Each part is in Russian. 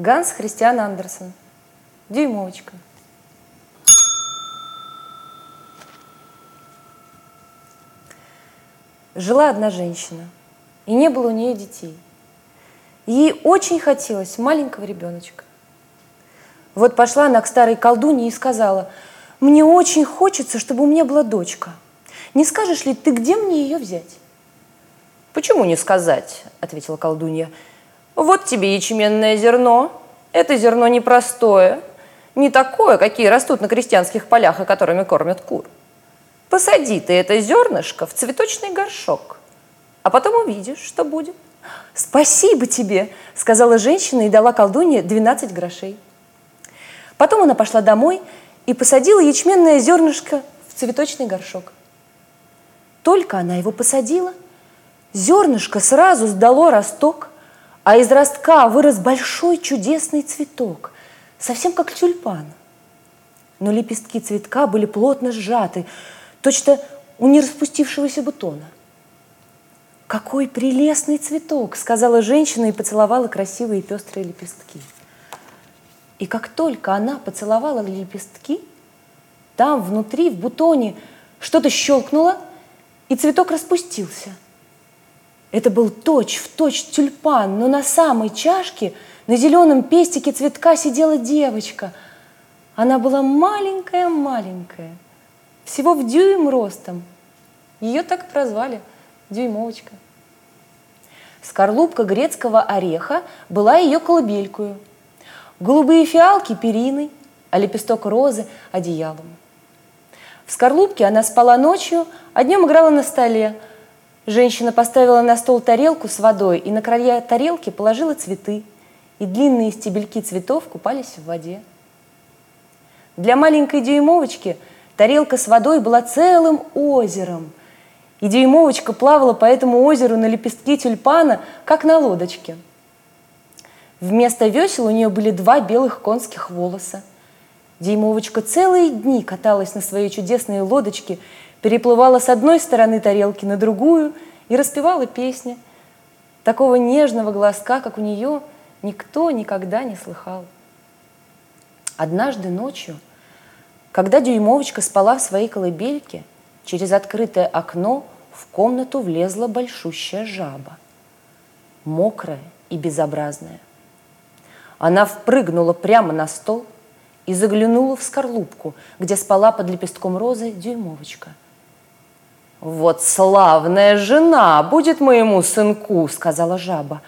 Ганс Христиан Андерсон. Дюймовочка. Жила одна женщина, и не было у нее детей. Ей очень хотелось маленького ребеночка. Вот пошла она к старой колдуне и сказала, «Мне очень хочется, чтобы у меня была дочка. Не скажешь ли ты, где мне ее взять?» «Почему не сказать?» – ответила колдунья. «Вот тебе ячменное зерно. Это зерно непростое, не такое, какие растут на крестьянских полях и которыми кормят кур. Посади ты это зернышко в цветочный горшок, а потом увидишь, что будет». «Спасибо тебе!» – сказала женщина и дала колдунье 12 грошей. Потом она пошла домой и посадила ячменное зернышко в цветочный горшок. Только она его посадила, зернышко сразу сдало росток, а из ростка вырос большой чудесный цветок, совсем как тюльпан. Но лепестки цветка были плотно сжаты, точно у нераспустившегося бутона. «Какой прелестный цветок!» – сказала женщина и поцеловала красивые пестрые лепестки. И как только она поцеловала лепестки, там внутри, в бутоне, что-то щелкнуло, и цветок распустился – это был точь-в-точь точь тюльпан, но на самой чашке, на зеленом пестике цветка сидела девочка. Она была маленькая-маленькая, всего в дюйм ростом. Ее так и прозвали Дюймовочка. Скорлупка грецкого ореха была ее колыбелькою. Голубые фиалки – периной, а лепесток розы – одеялом. В скорлупке она спала ночью, а днем играла на столе – Женщина поставила на стол тарелку с водой и на края тарелки положила цветы, и длинные стебельки цветов купались в воде. Для маленькой дюймовочки тарелка с водой была целым озером, и дюймовочка плавала по этому озеру на лепестке тюльпана, как на лодочке. Вместо весел у нее были два белых конских волоса. Дюймовочка целые дни каталась на своей чудесной лодочке переплывала с одной стороны тарелки на другую и распевала песни. Такого нежного глазка, как у нее, никто никогда не слыхал. Однажды ночью, когда Дюймовочка спала в своей колыбельке, через открытое окно в комнату влезла большущая жаба, мокрая и безобразная. Она впрыгнула прямо на стол и заглянула в скорлупку, где спала под лепестком розы Дюймовочка – «Вот славная жена будет моему сынку», — сказала жаба.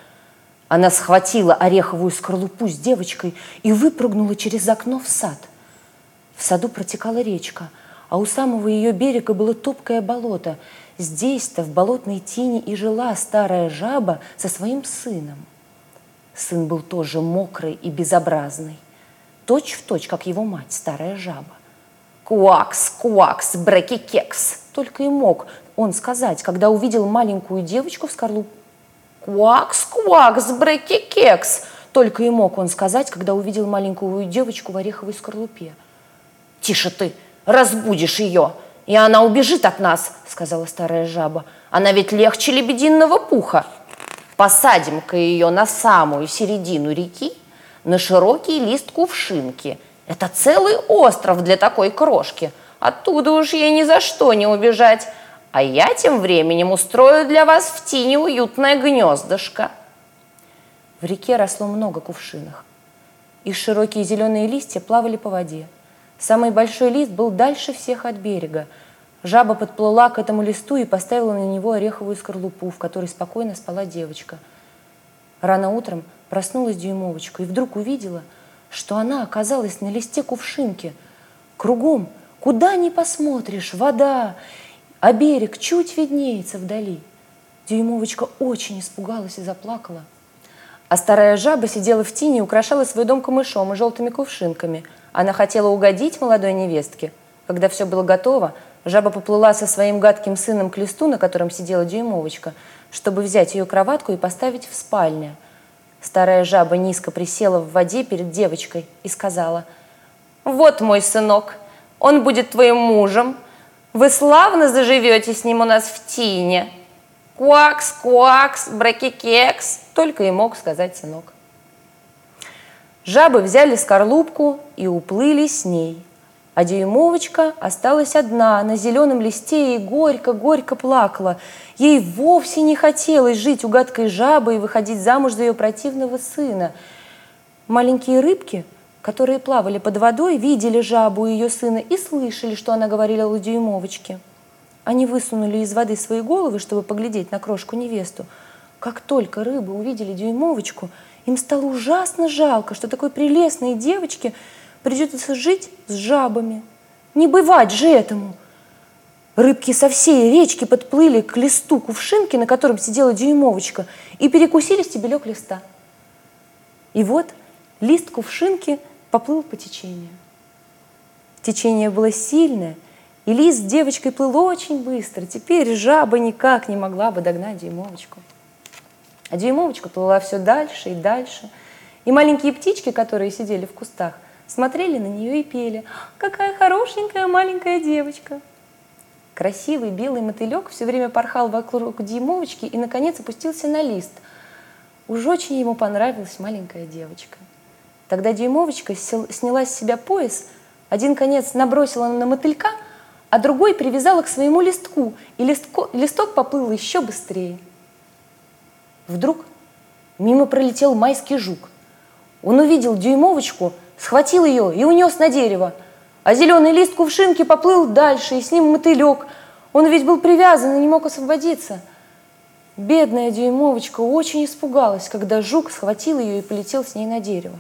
Она схватила ореховую скорлупу с девочкой и выпрыгнула через окно в сад. В саду протекала речка, а у самого ее берега было топкое болото. Здесь-то в болотной тени и жила старая жаба со своим сыном. Сын был тоже мокрый и безобразный, точь в точь, как его мать, старая жаба. «Куакс, куакс, бреки-кекс!» Только и мог он сказать, когда увидел маленькую девочку в скорлупе. «Куакс, куакс, бреки-кекс!» Только и мог он сказать, когда увидел маленькую девочку в ореховой скорлупе. «Тише ты, разбудишь ее, и она убежит от нас», — сказала старая жаба. «Она ведь легче лебединого пуха. Посадим-ка ее на самую середину реки, на широкий лист кувшинки. Это целый остров для такой крошки. Оттуда уж ей ни за что не убежать. А я тем временем устрою для вас в тени уютное гнездышко. В реке росло много кувшинов. Их широкие зеленые листья плавали по воде. Самый большой лист был дальше всех от берега. Жаба подплыла к этому листу и поставила на него ореховую скорлупу, в которой спокойно спала девочка. Рано утром проснулась дюймовочка и вдруг увидела, что она оказалась на листе кувшинки. Кругом – Куда ни посмотришь, вода, а берег чуть виднеется вдали. Дюймовочка очень испугалась и заплакала. А старая жаба сидела в тени и украшала свой дом камышом и желтыми кувшинками. Она хотела угодить молодой невестке. Когда все было готово, жаба поплыла со своим гадким сыном к листу, на котором сидела дюймовочка, чтобы взять ее кроватку и поставить в спальне. Старая жаба низко присела в воде перед девочкой и сказала, «Вот мой сынок, он будет твоим мужем. Вы славно заживете с ним у нас в тине. Куакс, куакс, бракикекс, только и мог сказать сынок. Жабы взяли скорлупку и уплыли с ней. А дюймовочка осталась одна на зеленом листе и горько-горько плакала. Ей вовсе не хотелось жить у гадкой жабы и выходить замуж за ее противного сына. Маленькие рыбки, которые плавали под водой, видели жабу и ее сына и слышали, что она говорила у дюймовочки. Они высунули из воды свои головы, чтобы поглядеть на крошку-невесту. Как только рыбы увидели дюймовочку, им стало ужасно жалко, что такой прелестной девочке – придется жить с жабами. Не бывать же этому. Рыбки со всей речки подплыли к листу кувшинки, на котором сидела дюймовочка, и перекусили стебелек листа. И вот лист кувшинки поплыл по течению. Течение было сильное, и лист с девочкой плыл очень быстро. Теперь жаба никак не могла бы догнать дюймовочку. А дюймовочка плыла все дальше и дальше. И маленькие птички, которые сидели в кустах – смотрели на нее и пели «Какая хорошенькая маленькая девочка!». Красивый белый мотылек все время порхал вокруг Димовочки и, наконец, опустился на лист. Уж очень ему понравилась маленькая девочка. Тогда Дюймовочка сняла с себя пояс, один конец набросила на мотылька, а другой привязала к своему листку, и листко, листок поплыл еще быстрее. Вдруг мимо пролетел майский жук. Он увидел Дюймовочку схватил ее и унес на дерево. А зеленый лист кувшинки поплыл дальше, и с ним мотылек. Он ведь был привязан и не мог освободиться. Бедная дюймовочка очень испугалась, когда жук схватил ее и полетел с ней на дерево.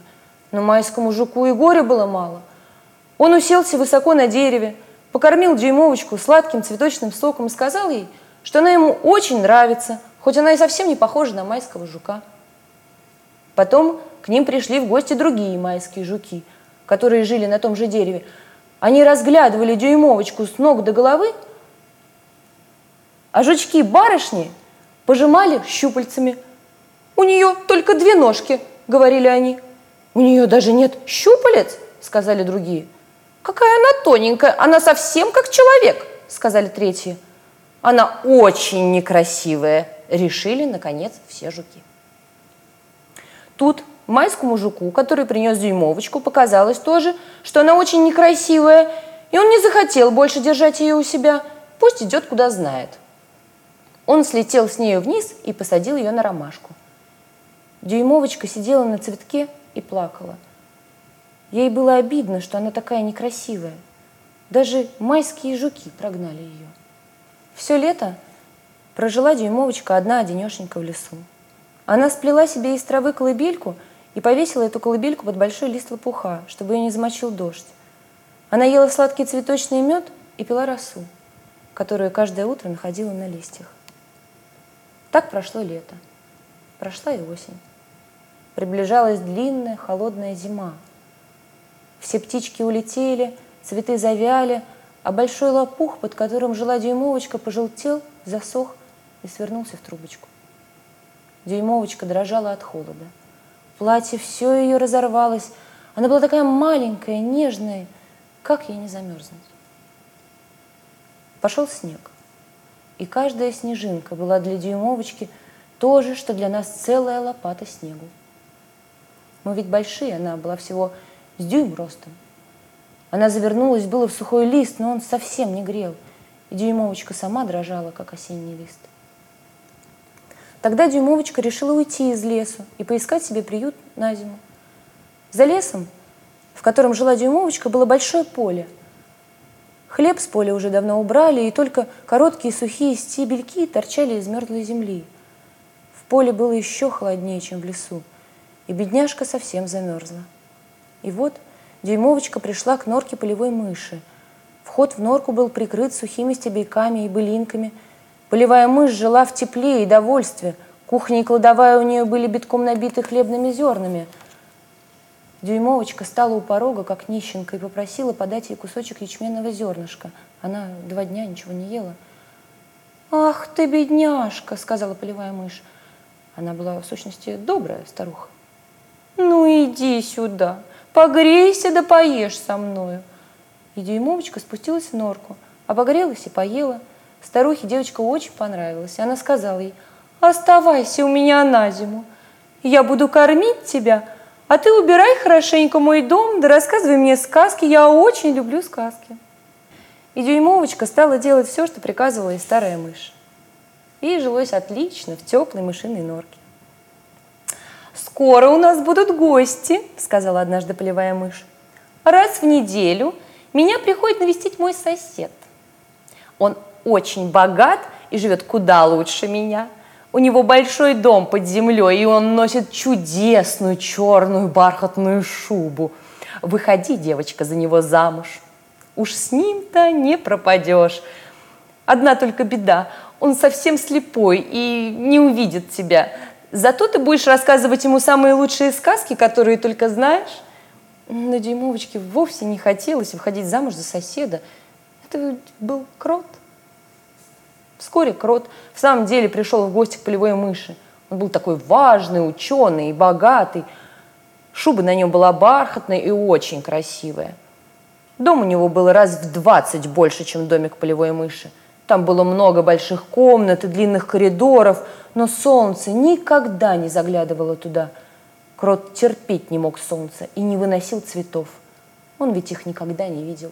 Но майскому жуку и горя было мало. Он уселся высоко на дереве, покормил дюймовочку сладким цветочным соком и сказал ей, что она ему очень нравится, хоть она и совсем не похожа на майского жука. Потом к ним пришли в гости другие майские жуки, которые жили на том же дереве. Они разглядывали дюймовочку с ног до головы, а жучки-барышни пожимали щупальцами. «У нее только две ножки», — говорили они. «У нее даже нет щупалец», — сказали другие. «Какая она тоненькая, она совсем как человек», — сказали третьи. «Она очень некрасивая», — решили, наконец, все жуки. Тут майскому жуку, который принес дюймовочку, показалось тоже, что она очень некрасивая, и он не захотел больше держать ее у себя, пусть идет куда знает. Он слетел с нею вниз и посадил ее на ромашку. Дюймовочка сидела на цветке и плакала. Ей было обидно, что она такая некрасивая. Даже майские жуки прогнали ее. Все лето прожила дюймовочка одна одинешенька в лесу. Она сплела себе из травы колыбельку – и повесила эту колыбельку под большой лист лопуха, чтобы ее не замочил дождь. Она ела сладкий цветочный мед и пила росу, которую каждое утро находила на листьях. Так прошло лето. Прошла и осень. Приближалась длинная холодная зима. Все птички улетели, цветы завяли, а большой лопух, под которым жила дюймовочка, пожелтел, засох и свернулся в трубочку. Дюймовочка дрожала от холода. Платье все ее разорвалось. Она была такая маленькая, нежная. Как ей не замерзнуть? Пошел снег. И каждая снежинка была для дюймовочки то же, что для нас целая лопата снегу. Мы ведь большие, она была всего с дюйм ростом. Она завернулась было в сухой лист, но он совсем не грел. И дюймовочка сама дрожала, как осенний лист. Тогда Дюймовочка решила уйти из лесу и поискать себе приют на зиму. За лесом, в котором жила Дюймовочка, было большое поле. Хлеб с поля уже давно убрали, и только короткие сухие стебельки торчали из мерзлой земли. В поле было еще холоднее, чем в лесу, и бедняжка совсем замерзла. И вот Дюймовочка пришла к норке полевой мыши. Вход в норку был прикрыт сухими стебельками и былинками – Полевая мышь жила в тепле и довольстве. Кухня и кладовая у нее были битком набиты хлебными зернами. Дюймовочка стала у порога, как нищенка, и попросила подать ей кусочек ячменного зернышка. Она два дня ничего не ела. «Ах ты, бедняжка!» — сказала полевая мышь. Она была, в сущности, добрая старуха. «Ну, иди сюда, погрейся да поешь со мною». И Дюймовочка спустилась в норку, обогрелась и поела – Старухе девочка очень понравилась, и она сказала ей, «Оставайся у меня на зиму, я буду кормить тебя, А ты убирай хорошенько мой дом, да рассказывай мне сказки, я очень люблю сказки. И Дюймовочка стала делать все, что приказывала ей старая мышь. Ей жилось отлично в теплой мышиной норке. «Скоро у нас будут гости», — сказала однажды полевая мышь. «Раз в неделю меня приходит навестить мой сосед. Он очень богат и живет куда лучше меня. У него большой дом под землей, и он носит чудесную черную бархатную шубу. Выходи, девочка, за него замуж. Уж с ним-то не пропадешь. Одна только беда, он совсем слепой и не увидит тебя. Зато ты будешь рассказывать ему самые лучшие сказки, которые только знаешь. Но Дюймовочке вовсе не хотелось выходить замуж за соседа. Это был крот. Вскоре крот в самом деле пришел в гости к полевой мыши. Он был такой важный, ученый и богатый. Шуба на нем была бархатная и очень красивая. Дом у него был раз в двадцать больше, чем домик полевой мыши. Там было много больших комнат и длинных коридоров, но солнце никогда не заглядывало туда – Крот терпеть не мог солнца и не выносил цветов. Он ведь их никогда не видел.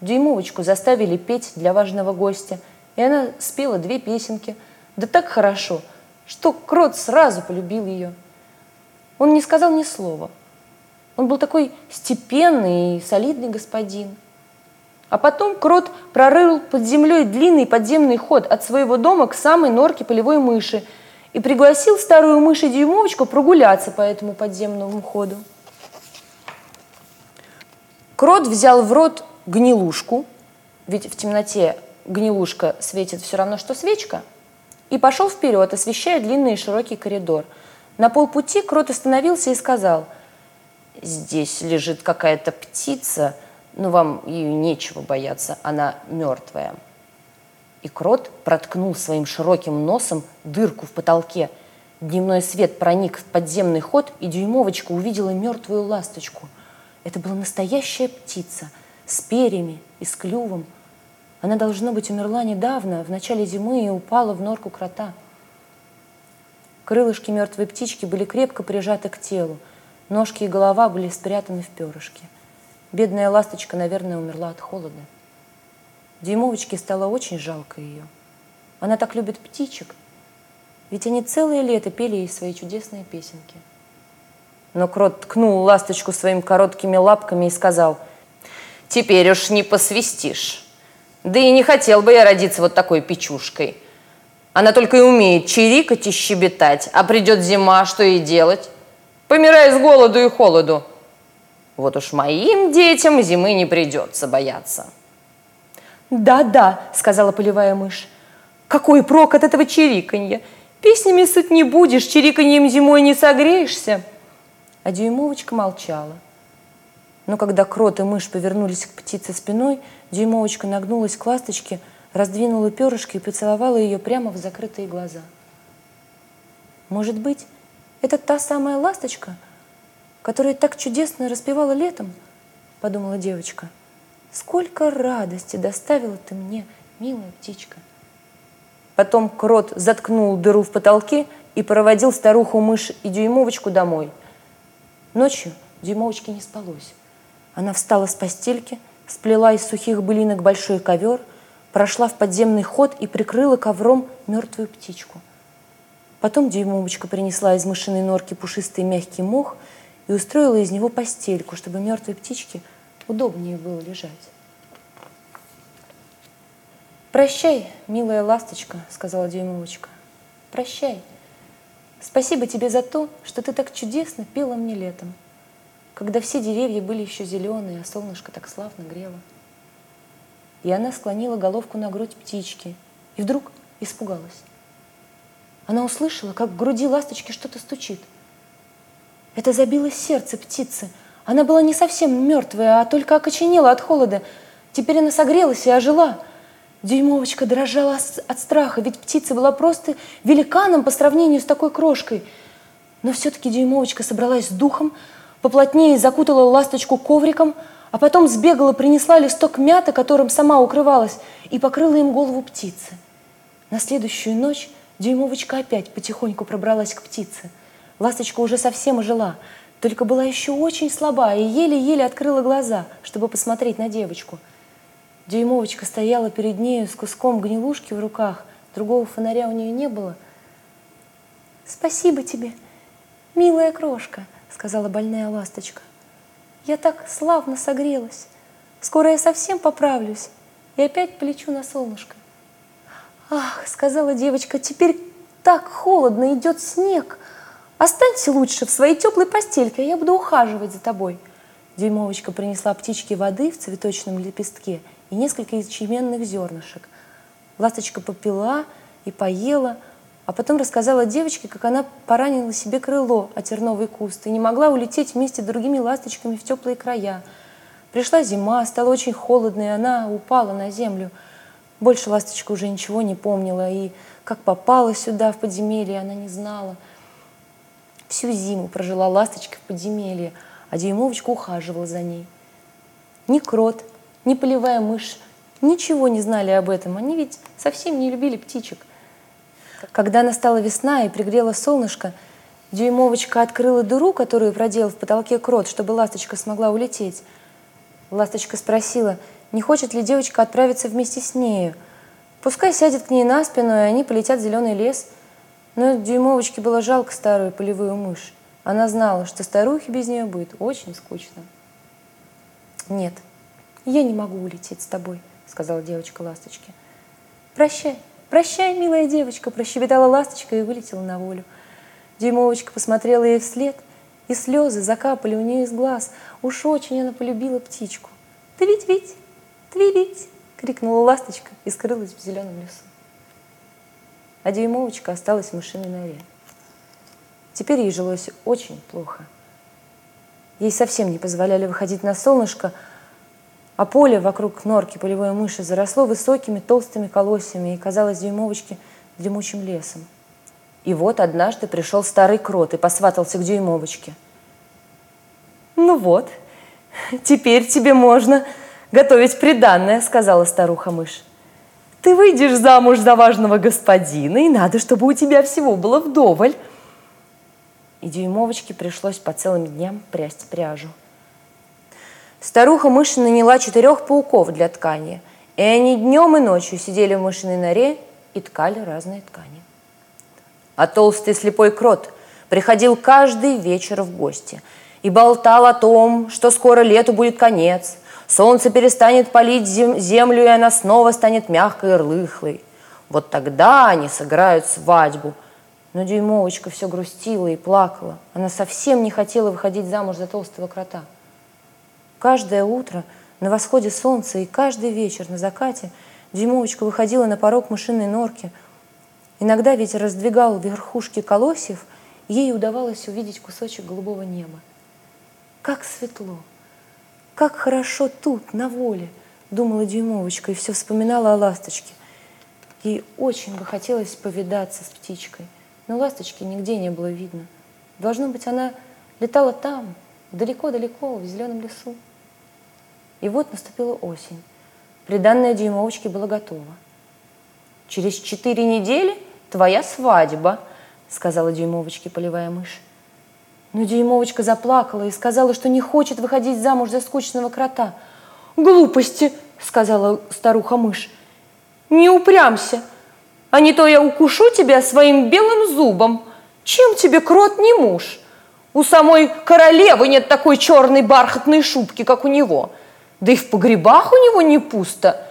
Дюймовочку заставили петь для важного гостя, и она спела две песенки. Да так хорошо, что Крот сразу полюбил ее. Он не сказал ни слова. Он был такой степенный и солидный господин. А потом Крот прорыл под землей длинный подземный ход от своего дома к самой норке полевой мыши – и пригласил старую мышь и дюймовочку прогуляться по этому подземному ходу. Крот взял в рот гнилушку, ведь в темноте гнилушка светит все равно, что свечка, и пошел вперед, освещая длинный и широкий коридор. На полпути Крот остановился и сказал, «Здесь лежит какая-то птица, но вам ее нечего бояться, она мертвая» и крот проткнул своим широким носом дырку в потолке. Дневной свет проник в подземный ход, и дюймовочка увидела мертвую ласточку. Это была настоящая птица с перьями и с клювом. Она, должно быть, умерла недавно, в начале зимы, и упала в норку крота. Крылышки мертвой птички были крепко прижаты к телу. Ножки и голова были спрятаны в перышки. Бедная ласточка, наверное, умерла от холода. Дюймовочке стало очень жалко ее. Она так любит птичек, ведь они целое лето пели ей свои чудесные песенки. Но крот ткнул ласточку своими короткими лапками и сказал, «Теперь уж не посвистишь. Да и не хотел бы я родиться вот такой печушкой. Она только и умеет чирикать и щебетать, а придет зима, что ей делать? Помирай с голоду и холоду. Вот уж моим детям зимы не придется бояться». «Да-да», — сказала полевая мышь. «Какой прок от этого чириканья? Песнями сыт не будешь, чириканьем зимой не согреешься». А дюймовочка молчала. Но когда крот и мышь повернулись к птице спиной, дюймовочка нагнулась к ласточке, раздвинула перышки и поцеловала ее прямо в закрытые глаза. «Может быть, это та самая ласточка, которая так чудесно распевала летом?» — подумала девочка. — Сколько радости доставила ты мне, милая птичка. Потом крот заткнул дыру в потолке и проводил старуху-мышь и дюймовочку домой. Ночью дюймовочке не спалось. Она встала с постельки, сплела из сухих былинок большой ковер, прошла в подземный ход и прикрыла ковром мертвую птичку. Потом дюймовочка принесла из мышиной норки пушистый мягкий мох и устроила из него постельку, чтобы мертвой птичке – удобнее было лежать. «Прощай, милая ласточка», — сказала Дюймовочка. «Прощай. Спасибо тебе за то, что ты так чудесно пела мне летом, когда все деревья были еще зеленые, а солнышко так славно грело». И она склонила головку на грудь птички и вдруг испугалась. Она услышала, как в груди ласточки что-то стучит. Это забилось сердце птицы — она была не совсем мертвая, а только окоченела от холода. Теперь она согрелась и ожила. Дюймовочка дрожала от страха, ведь птица была просто великаном по сравнению с такой крошкой. Но все-таки Дюймовочка собралась с духом, поплотнее закутала ласточку ковриком, а потом сбегала, принесла листок мяты, которым сама укрывалась, и покрыла им голову птицы. На следующую ночь Дюймовочка опять потихоньку пробралась к птице. Ласточка уже совсем ожила. только была еще очень слаба и еле-еле открыла глаза, чтобы посмотреть на девочку. Дюймовочка стояла перед нею с куском гнилушки в руках, другого фонаря у нее не было. «Спасибо тебе, милая крошка», — сказала больная ласточка. «Я так славно согрелась. Скоро я совсем поправлюсь и опять полечу на солнышко». «Ах», — сказала девочка, — «теперь так холодно, идет снег. Останься лучше в своей теплой постельке, а я буду ухаживать за тобой». Дюймовочка принесла птичке воды в цветочном лепестке и несколько ячменных зернышек. Ласточка попила и поела, а потом рассказала девочке, как она поранила себе крыло о терновый куст и не могла улететь вместе с другими ласточками в теплые края. Пришла зима, стало очень холодно, и она упала на землю. Больше ласточка уже ничего не помнила, и как попала сюда, в подземелье, она не знала. Всю зиму прожила ласточка в подземелье – а дюймовочка ухаживала за ней. Ни крот, ни полевая мышь ничего не знали об этом. Они ведь совсем не любили птичек. Когда настала весна и пригрело солнышко, дюймовочка открыла дыру, которую проделал в потолке крот, чтобы ласточка смогла улететь. Ласточка спросила, не хочет ли девочка отправиться вместе с нею. Пускай сядет к ней на спину, и они полетят в зеленый лес. Но дюймовочке было жалко старую полевую мышь. Она знала, что старухе без нее будет очень скучно. «Нет, я не могу улететь с тобой», — сказала девочка ласточке. «Прощай, прощай, милая девочка», — прощебетала ласточка и вылетела на волю. Дюймовочка посмотрела ей вслед, и слезы закапали у нее из глаз. Уж очень она полюбила птичку. «Ты ведь, ведь, ты ведь!» — крикнула ласточка и скрылась в зеленом лесу. А дюймовочка осталась в мышиной норе. Теперь ей жилось очень плохо. Ей совсем не позволяли выходить на солнышко, а поле вокруг норки полевой мыши заросло высокими толстыми колосьями и казалось дюймовочке дремучим лесом. И вот однажды пришел старый крот и посватался к дюймовочке. «Ну вот, теперь тебе можно готовить приданное», — сказала старуха-мышь. «Ты выйдешь замуж за важного господина, и надо, чтобы у тебя всего было вдоволь и дюймовочке пришлось по целым дням прясть пряжу. Старуха мыши наняла четырех пауков для ткани, и они днем и ночью сидели в мышиной норе и ткали разные ткани. А толстый слепой крот приходил каждый вечер в гости и болтал о том, что скоро лету будет конец, солнце перестанет палить зем землю, и она снова станет мягкой и рыхлой. Вот тогда они сыграют свадьбу – но Дюймовочка все грустила и плакала. Она совсем не хотела выходить замуж за толстого крота. Каждое утро на восходе солнца и каждый вечер на закате Дюймовочка выходила на порог мышиной норки. Иногда ветер раздвигал верхушки колосьев, ей удавалось увидеть кусочек голубого неба. Как светло! Как хорошо тут, на воле, думала Дюймовочка и все вспоминала о ласточке. Ей очень бы хотелось повидаться с птичкой но ласточки нигде не было видно. Должно быть, она летала там, далеко-далеко, в зеленом лесу. И вот наступила осень. Приданное дюймовочке было готово. «Через четыре недели твоя свадьба», — сказала дюймовочке полевая мышь. Но дюймовочка заплакала и сказала, что не хочет выходить замуж за скучного крота. «Глупости!» — сказала старуха-мышь. «Не упрямся!» а не то я укушу тебя своим белым зубом. Чем тебе крот не муж? У самой королевы нет такой черной бархатной шубки, как у него. Да и в погребах у него не пусто.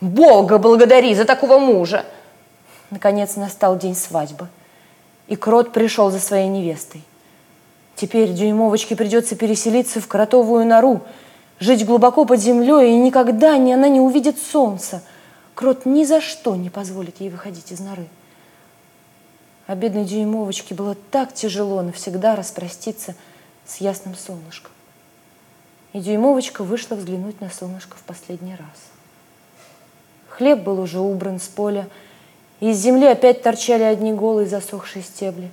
Бога благодари за такого мужа. Наконец настал день свадьбы, и крот пришел за своей невестой. Теперь дюймовочке придется переселиться в кротовую нору, жить глубоко под землей, и никогда не она не увидит солнца – Крот ни за что не позволит ей выходить из норы. А бедной дюймовочке было так тяжело навсегда распроститься с ясным солнышком. И дюймовочка вышла взглянуть на солнышко в последний раз. Хлеб был уже убран с поля, и из земли опять торчали одни голые засохшие стебли.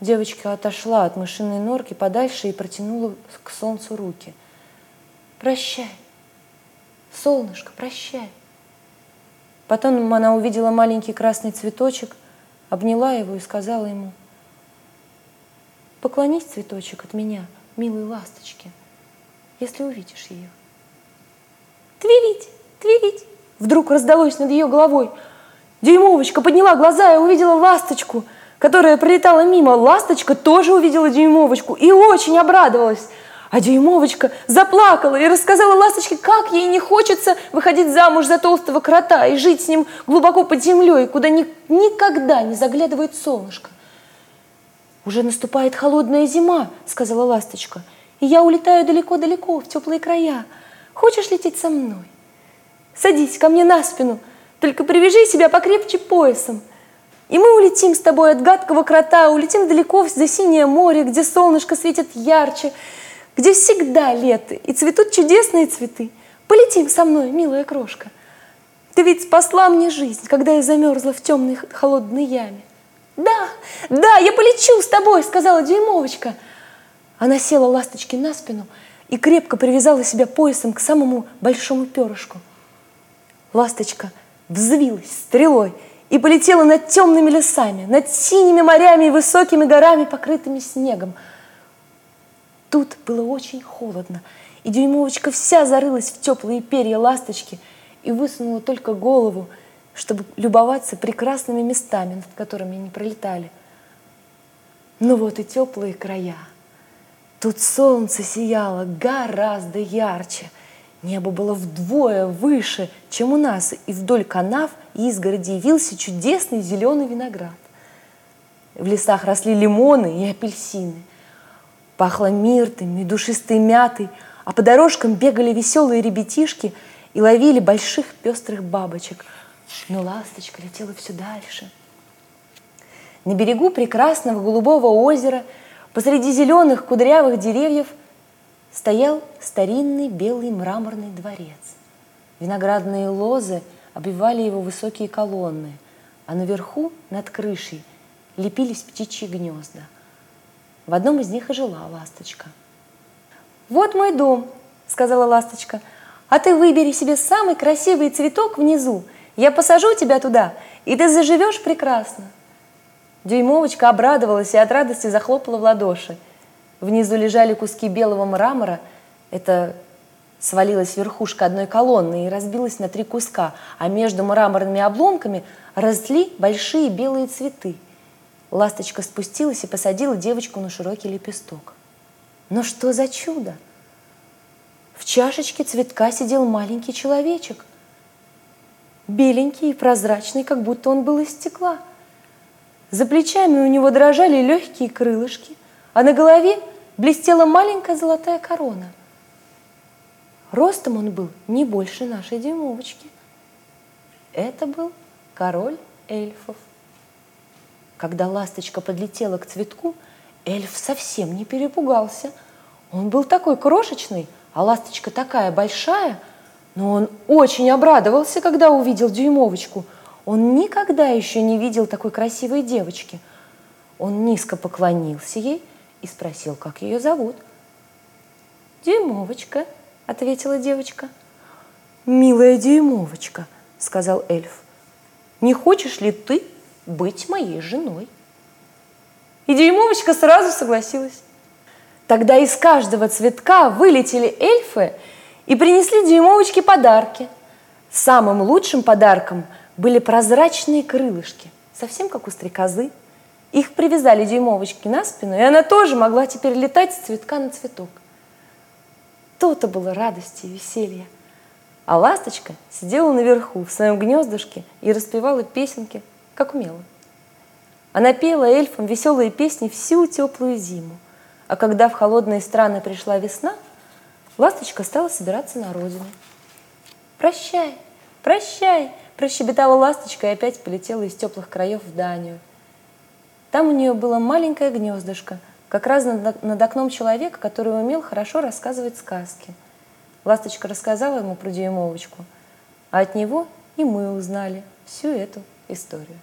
Девочка отошла от мышиной норки подальше и протянула к солнцу руки. «Прощай, солнышко, прощай!» Потом она увидела маленький красный цветочек, обняла его и сказала ему Поклонись, цветочек, от меня, милой ласточке, если увидишь ее. Твилить, твилить! Вдруг раздалось над ее головой. Дюймовочка подняла глаза и увидела ласточку, которая пролетала мимо. Ласточка тоже увидела дюймовочку и очень обрадовалась. А Дюймовочка заплакала и рассказала ласточке, как ей не хочется выходить замуж за толстого крота и жить с ним глубоко под землей, куда ни, никогда не заглядывает солнышко. «Уже наступает холодная зима», — сказала ласточка, «и я улетаю далеко-далеко, в теплые края. Хочешь лететь со мной? Садись ко мне на спину, только привяжи себя покрепче поясом. И мы улетим с тобой от гадкого крота, улетим далеко за синее море, где солнышко светит ярче, где всегда лето и цветут чудесные цветы. Полетим со мной, милая крошка. Ты ведь спасла мне жизнь, когда я замерзла в темной холодной яме. Да, да, я полечу с тобой, сказала Дюймовочка. Она села ласточки на спину и крепко привязала себя поясом к самому большому перышку. Ласточка взвилась стрелой и полетела над темными лесами, над синими морями и высокими горами, покрытыми снегом – Тут было очень холодно, и дюймовочка вся зарылась в теплые перья ласточки и высунула только голову, чтобы любоваться прекрасными местами, над которыми они пролетали. Ну вот и теплые края. Тут солнце сияло гораздо ярче. Небо было вдвое выше, чем у нас, и вдоль канав и изгороди явился чудесный зеленый виноград. В лесах росли лимоны и апельсины – Пахло миртами и душистой мятой, а по дорожкам бегали веселые ребятишки и ловили больших пестрых бабочек. Но ласточка летела все дальше. На берегу прекрасного голубого озера, посреди зеленых кудрявых деревьев, стоял старинный белый мраморный дворец. Виноградные лозы обвивали его высокие колонны, а наверху, над крышей, лепились птичьи гнезда – в одном из них и жила ласточка. «Вот мой дом», — сказала ласточка, «а ты выбери себе самый красивый цветок внизу. Я посажу тебя туда, и ты заживешь прекрасно». Дюймовочка обрадовалась и от радости захлопала в ладоши. Внизу лежали куски белого мрамора. Это свалилась верхушка одной колонны и разбилась на три куска, а между мраморными обломками росли большие белые цветы – Ласточка спустилась и посадила девочку на широкий лепесток. Но что за чудо! В чашечке цветка сидел маленький человечек. Беленький и прозрачный, как будто он был из стекла. За плечами у него дрожали легкие крылышки, а на голове блестела маленькая золотая корона. Ростом он был не больше нашей дюймовочки. Это был король эльфов. Когда ласточка подлетела к цветку, эльф совсем не перепугался. Он был такой крошечный, а ласточка такая большая, но он очень обрадовался, когда увидел дюймовочку. Он никогда еще не видел такой красивой девочки. Он низко поклонился ей и спросил, как ее зовут. «Дюймовочка», — ответила девочка. «Милая дюймовочка», — сказал эльф, — «не хочешь ли ты быть моей женой. И дюймовочка сразу согласилась. Тогда из каждого цветка вылетели эльфы и принесли дюймовочке подарки. Самым лучшим подарком были прозрачные крылышки, совсем как у стрекозы. Их привязали дюймовочке на спину, и она тоже могла теперь летать с цветка на цветок. То-то было радости и веселье. А ласточка сидела наверху в своем гнездышке и распевала песенки – как умела. Она пела эльфам веселые песни всю теплую зиму, а когда в холодные страны пришла весна, ласточка стала собираться на родину. «Прощай, прощай!» – прощебетала ласточка и опять полетела из теплых краев в Данию. Там у нее было маленькое гнездышко, как раз над, окном человека, который умел хорошо рассказывать сказки. Ласточка рассказала ему про дюймовочку, а от него и мы узнали всю эту историю.